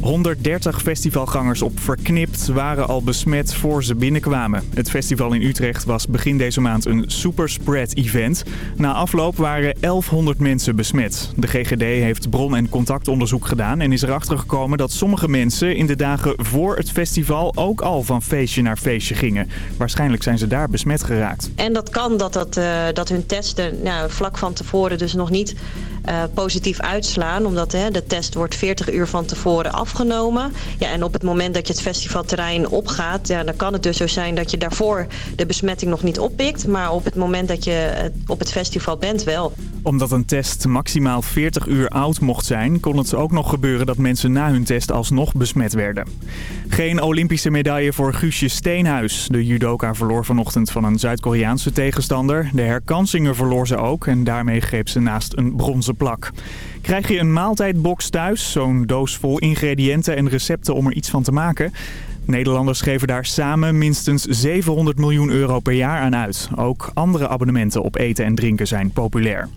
130 festivalgangers op Verknipt waren al besmet voor ze binnenkwamen. Het festival in Utrecht was begin deze maand een superspread-event. Na afloop waren 1100 mensen besmet. De GGD heeft bron- en contactonderzoek gedaan en is erachter gekomen dat sommige mensen in de dagen voor het festival ook al van feestje naar feestje gingen. Waarschijnlijk zijn ze daar besmet geraakt. En dat kan dat, dat, uh, dat hun testen nou, vlak van tevoren dus nog niet uh, positief uitslaan. Omdat hè, de test wordt 40 uur van tevoren afgenomen. Ja, en op het moment dat je het festivalterrein opgaat... Ja, dan kan het dus zo zijn dat je daarvoor de besmetting nog niet oppikt. Maar op het moment dat je op het festival bent wel. Omdat een test maximaal 40 uur oud mocht zijn... kon het ook nog gebeuren dat mensen na hun test alsnog besmet werden. Geen Olympische medaille voor Guusje Steenhuis. De judoka verloor vanochtend van een Zuid-Koreaanse tegenstander. De herkansingen verloor ze ook en daarmee greep ze naast een bronzen plak. Krijg je een maaltijdbox thuis, zo'n doos vol ingrediënten en recepten om er iets van te maken... Nederlanders geven daar samen minstens 700 miljoen euro per jaar aan uit. Ook andere abonnementen op eten en drinken zijn populair.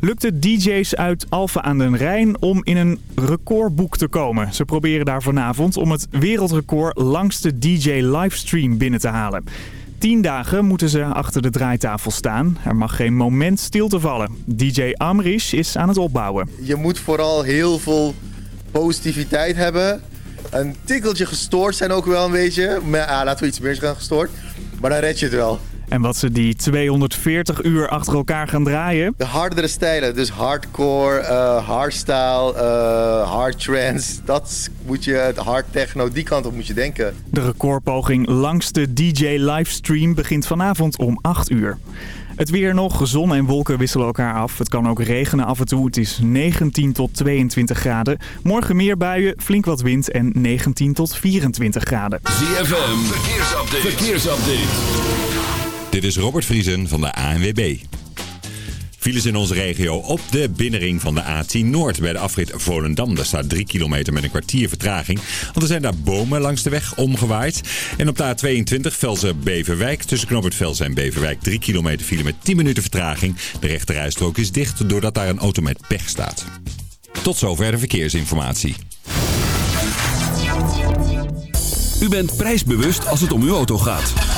Lukt het DJ's uit Alphen aan den Rijn om in een recordboek te komen. Ze proberen daar vanavond om het wereldrecord langste DJ-livestream binnen te halen. Tien dagen moeten ze achter de draaitafel staan. Er mag geen moment stil te vallen. DJ Amrish is aan het opbouwen. Je moet vooral heel veel positiviteit hebben. Een tikkeltje gestoord zijn ook wel een beetje. Ah, laten we iets meer gaan gestoord. Maar dan red je het wel. En wat ze die 240 uur achter elkaar gaan draaien? De hardere stijlen, dus hardcore, uh, hardstyle, uh, hard trance. Dat moet je, het hard techno, die kant op moet je denken. De recordpoging langste DJ livestream begint vanavond om 8 uur. Het weer nog, zon en wolken wisselen elkaar af. Het kan ook regenen af en toe. Het is 19 tot 22 graden. Morgen meer buien, flink wat wind en 19 tot 24 graden. ZFM, verkeersupdate. verkeersupdate. Dit is Robert Vriesen van de ANWB. Files in onze regio op de binnenring van de A10 Noord bij de afrit Volendam. Daar staat 3 kilometer met een kwartier vertraging. Want er zijn daar bomen langs de weg omgewaaid. En op de A22 Velzen-Beverwijk tussen Knoopert Velzen en Beverwijk 3 kilometer file met 10 minuten vertraging. De rechterrijstrook is dicht doordat daar een auto met pech staat. Tot zover de verkeersinformatie. U bent prijsbewust als het om uw auto gaat.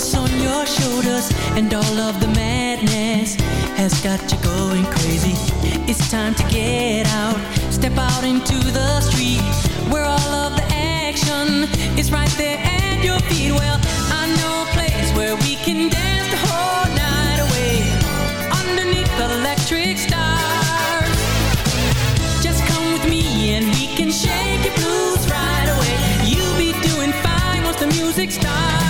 Is on your shoulders and all of the madness has got you going crazy. It's time to get out, step out into the street where all of the action is right there at your feet. Well, I know a place where we can dance the whole night away underneath the electric stars. Just come with me and we can shake your blues right away. You'll be doing fine once the music starts.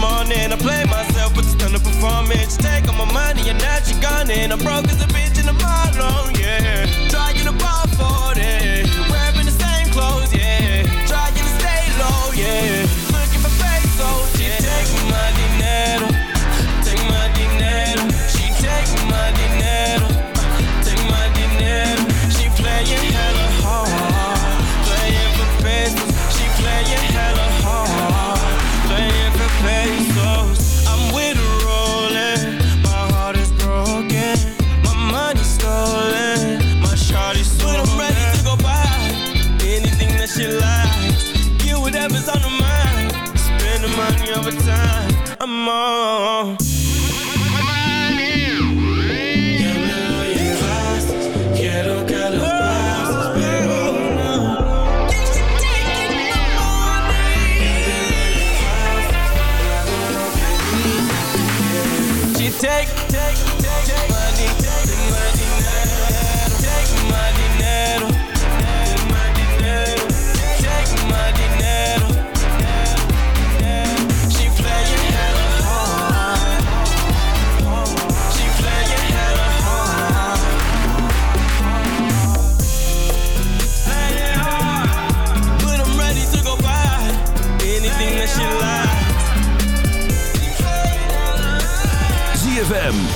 morning. I play myself, but it's done a performance. Take all my money and now she gone, and I'm broke as a bitch and I'm all alone.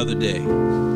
another day.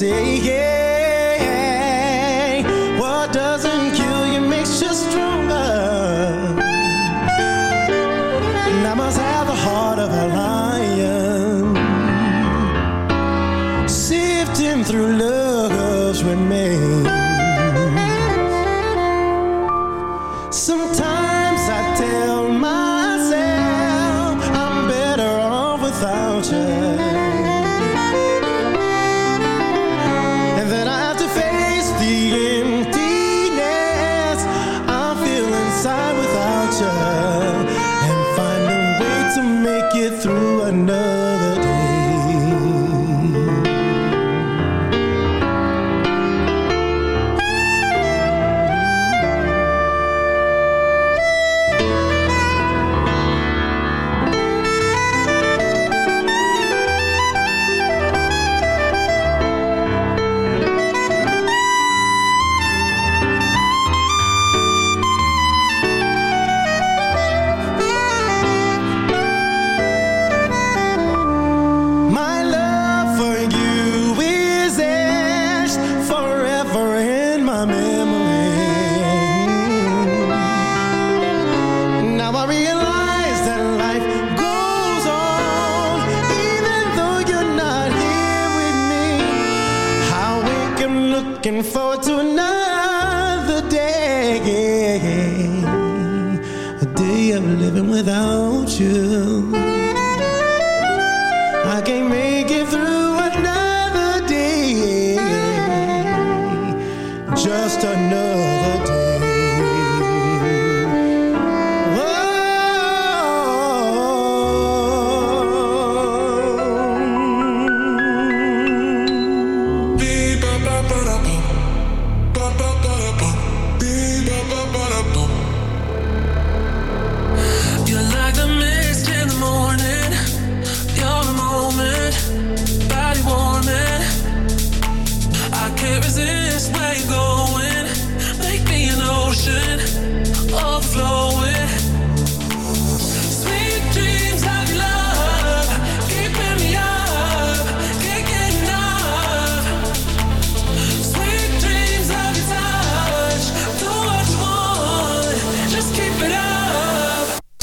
say yeah. without you. I can't make it through another day. Just another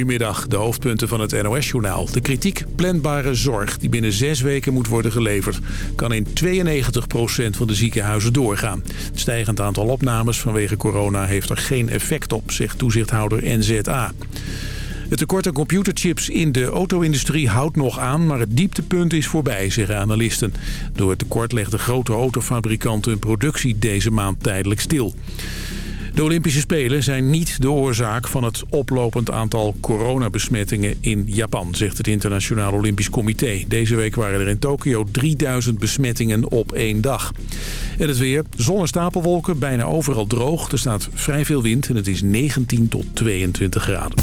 Goedemiddag, de hoofdpunten van het NOS-journaal. De kritiek planbare zorg die binnen zes weken moet worden geleverd... kan in 92% van de ziekenhuizen doorgaan. Het stijgend aantal opnames vanwege corona heeft er geen effect op... zegt toezichthouder NZA. Het tekort aan computerchips in de auto-industrie houdt nog aan... maar het dieptepunt is voorbij, zeggen analisten. Door het tekort legden grote autofabrikanten hun productie deze maand tijdelijk stil. De Olympische Spelen zijn niet de oorzaak van het oplopend aantal coronabesmettingen in Japan, zegt het Internationaal Olympisch Comité. Deze week waren er in Tokio 3000 besmettingen op één dag. En het weer, zon en stapelwolken, bijna overal droog. Er staat vrij veel wind en het is 19 tot 22 graden.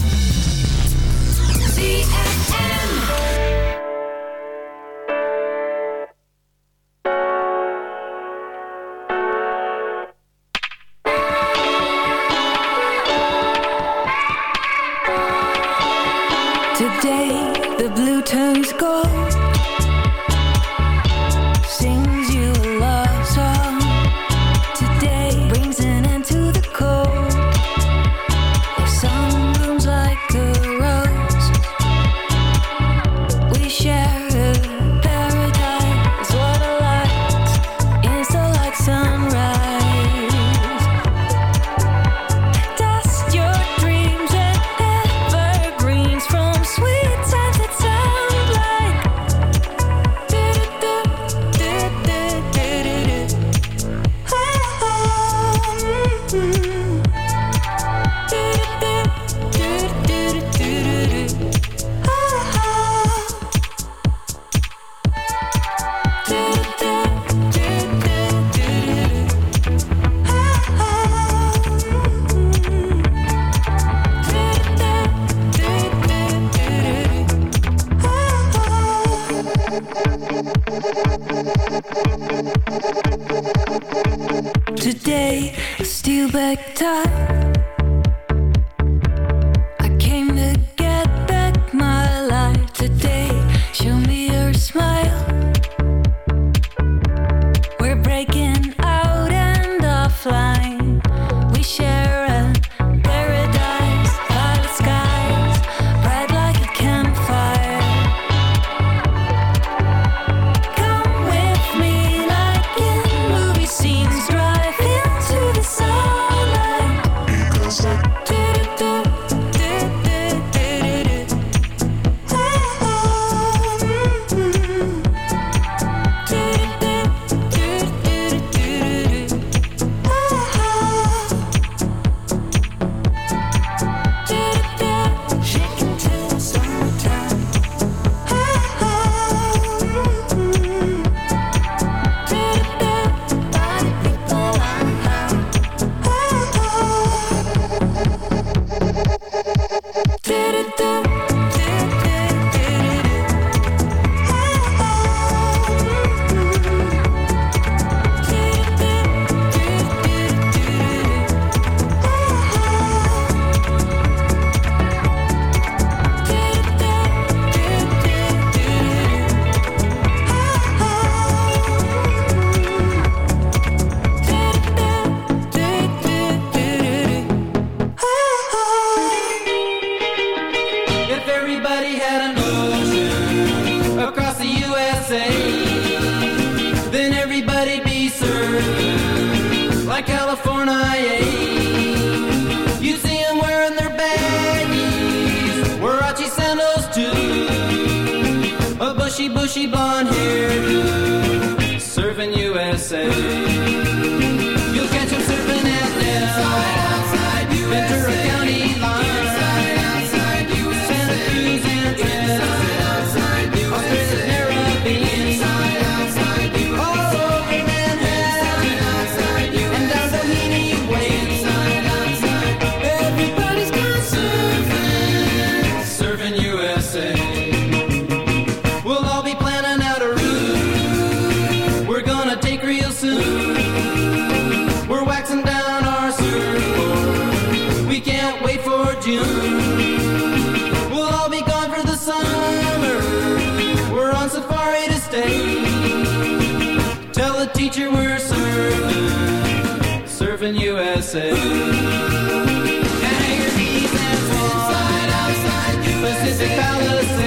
Palace.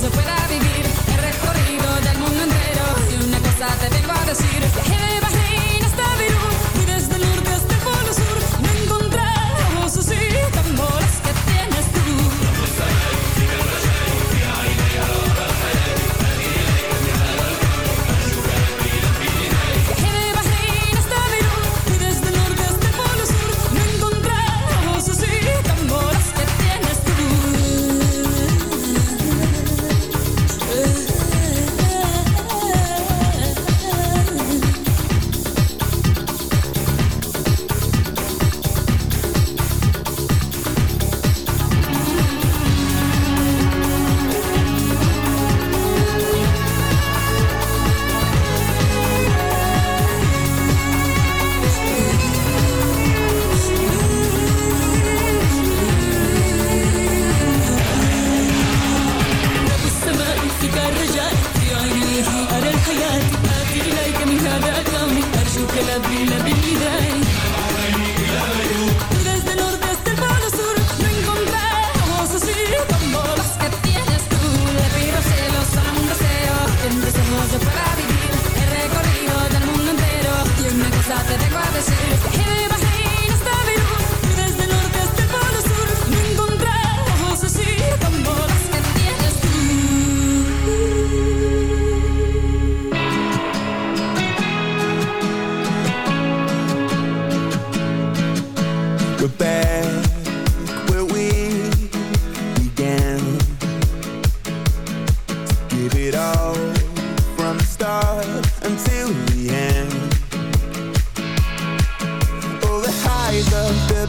Cause if without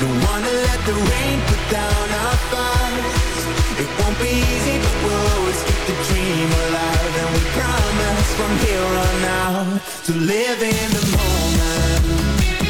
Don't wanna let the rain put down our fights It won't be easy, but we'll always keep the dream alive. And we promise from here on out To live in the moment.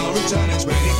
no return, it's ready.